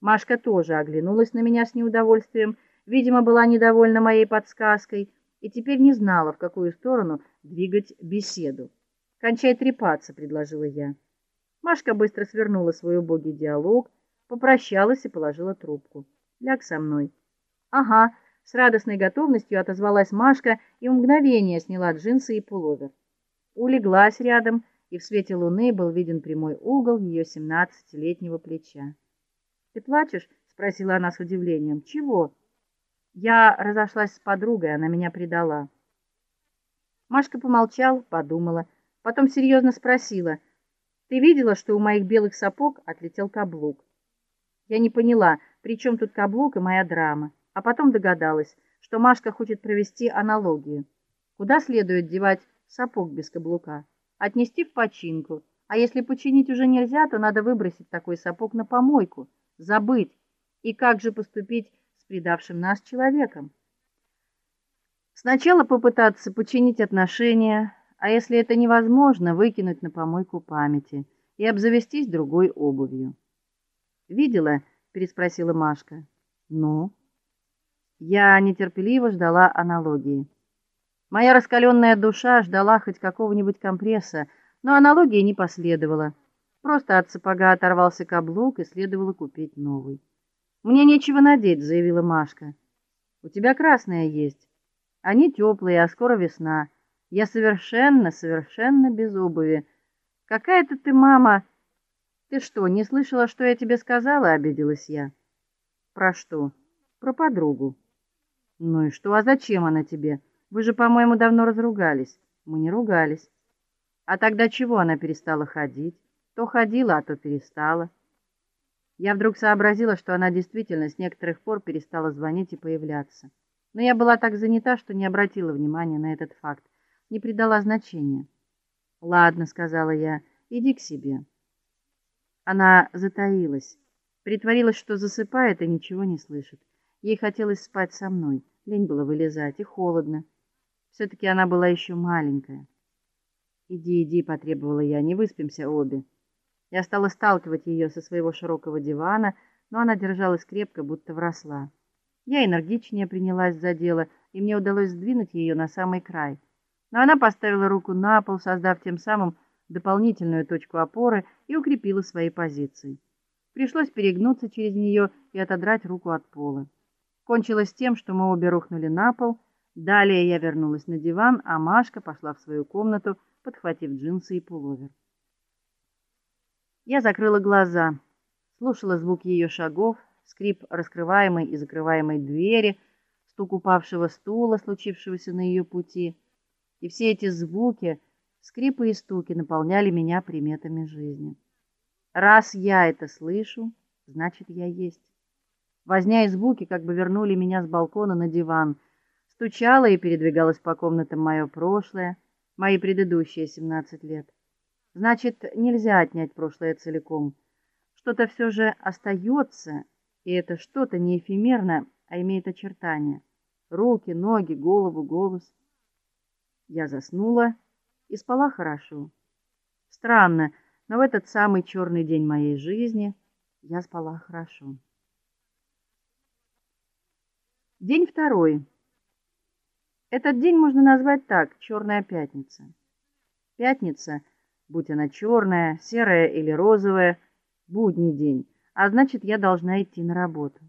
Машка тоже оглянулась на меня с неудовольствием, видимо, была недовольна моей подсказкой и теперь не знала, в какую сторону двигать беседу. "Кончай трепаться", предложила я. Машка быстро свернула свой убогий диалог, попрощалась и положила трубку. "Ляг со мной". "Ага", с радостной готовностью отозвалась Машка и в мгновение сняла джинсы и пуловер. Улеглась рядом, и в свете луны был виден прямой угол ее семнадцатилетнего плеча. "Ты плачешь?" спросила она с удивлением. "Чего?" "Я разошлась с подругой, она меня предала". Машка помолчала, подумала, потом серьезно спросила: "Ты видела, что у моих белых сапог отлетел каблук?" Я не поняла, при чем тут каблук и моя драма, а потом догадалась, что Машка хочет провести аналогию. Куда следует девать сапог без каблука? Отнести в починку. А если починить уже нельзя, то надо выбросить такой сапог на помойку забыть. И как же поступить с предавшим нас человеком? Сначала попытаться починить отношения, а если это невозможно, выкинуть на помойку памяти и обзавестись другой обувью. Видела? переспросила Машка. Ну, я нетерпеливо ждала аналогии. Моя раскаленная душа ждала хоть какого-нибудь компресса, но аналогии не последовало. Просто от сапога оторвался каблук, и следовало купить новый. Мне нечего надеть, заявила Машка. У тебя красное есть. Они теплые, а скоро весна. Я совершенно, совершенно без обуви. Какая-то ты мама. Ты что, не слышала, что я тебе сказала, обиделась я. Про что? Про подругу. Ну и что, а зачем она тебе? Вы же, по-моему, давно разругались. Мы не ругались. А тогда чего она перестала ходить? То ходила, а то перестала. Я вдруг сообразила, что она действительно с некоторых пор перестала звонить и появляться. Но я была так занята, что не обратила внимания на этот факт, не придала значения. "Ладно", сказала я. "Иди к себе". Она затаилась, притворилась, что засыпает и ничего не слышит. Ей хотелось спать со мной. Лень было вылезать, и холодно. все таки она была еще маленькая. "Иди, иди", потребовала я. "Не выспимся обе". Я стала сталкивать ее со своего широкого дивана, но она держалась крепко, будто вросла. Я энергичнее принялась за дело, и мне удалось сдвинуть ее на самый край. Но она поставила руку на пол, создав тем самым дополнительную точку опоры и укрепила свои позиции. Пришлось перегнуться через нее и отодрать руку от пола. Кончилось тем, что мы обе рухнули на пол. Далее я вернулась на диван, а Машка пошла в свою комнату, подхватив джинсы и пуловер. Я закрыла глаза, слушала звук ее шагов, скрип раскрываемой и закрываемой двери, стук упавшего стула, случившегося на ее пути. И все эти звуки, скрипы и стуки наполняли меня приметами жизни. Раз я это слышу, значит, я есть. Возня и звуки как бы вернули меня с балкона на диван. Стучало и передвигалось по комнатам мое прошлое, мои предыдущие 17 лет. Значит, нельзя отнять прошлое целиком. Что-то все же остается, и это что-то не эфемерно, а имеет очертания: руки, ноги, голову, голос. Я заснула и спала хорошо. Странно, но в этот самый черный день моей жизни я спала хорошо. День второй. Этот день можно назвать так: черная пятница. Пятница будь она черная, серая или розовая, будний день, а значит, я должна идти на работу.